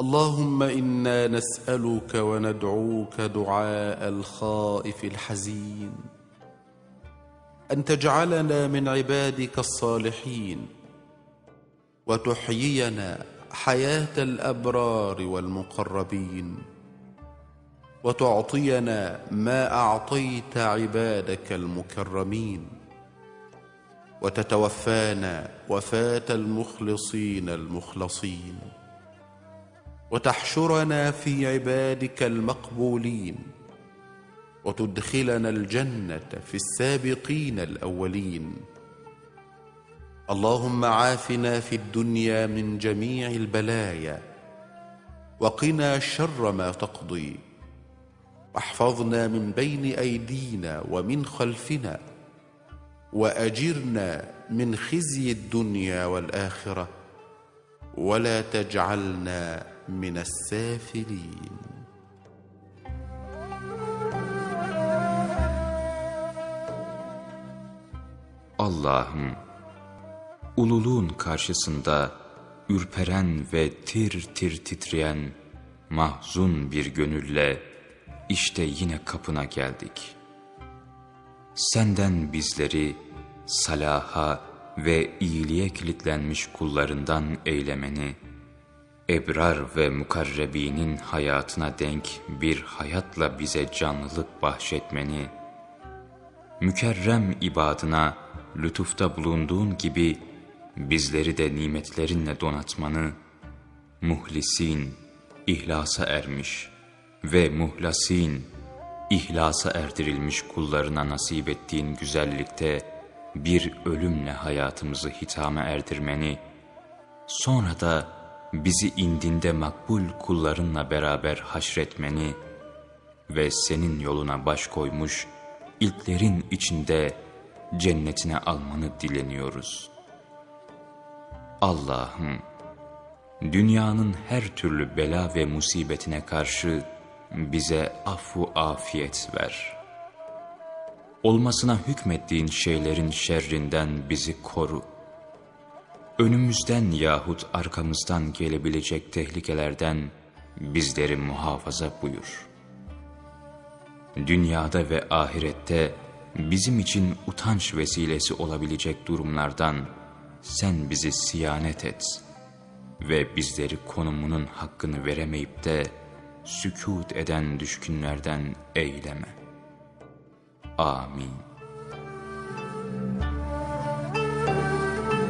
اللهم إنا نسألك وندعوك دعاء الخائف الحزين. أن تجعلنا من عبادك الصالحين وتحيينا حياة الأبرار والمقربين وتعطينا ما أعطيت عبادك المكرمين. وتتوفانا وفاة المخلصين المخلصين. وتحشرنا في عبادك المقبولين وتدخلنا الجنة في السابقين الأولين. اللهم عافنا في الدنيا من جميع البلايا وقنا شر ما تقضي. واحفظنا من بين أيدينا ومن خلفنا وأجرنا من خزي الدنيا والآخرة. ولا تجعلنا من السافلين Allah'ım, ululuğun karşısında ürperen ve tir tir titreyen mahzun bir gönülle işte yine kapına geldik. Senden bizleri salaha ve iyiliğe kilitlenmiş kullarından eylemeni, ebrar ve mukarrebinin hayatına denk bir hayatla bize canlılık bahşetmeni, mükerrem ibadına lütufta bulunduğun gibi bizleri de nimetlerinle donatmanı, muhlisin, ihlasa ermiş ve muhlasin, ihlasa erdirilmiş kullarına nasip ettiğin güzellikte bir ölümle hayatımızı hitame erdirmeni, sonra da bizi indinde makbul kullarınla beraber haşretmeni ve senin yoluna baş koymuş ilklerin içinde cennetine almanı dileniyoruz. Allah'ım, dünyanın her türlü bela ve musibetine karşı bize affu afiyet ver. Olmasına hükmettiğin şeylerin şerrinden bizi koru. Önümüzden yahut arkamızdan gelebilecek tehlikelerden bizleri muhafaza buyur. Dünyada ve ahirette bizim için utanç vesilesi olabilecek durumlardan sen bizi siyanet et ve bizleri konumunun hakkını veremeyip de sükut eden düşkünlerden eyleme. Amin.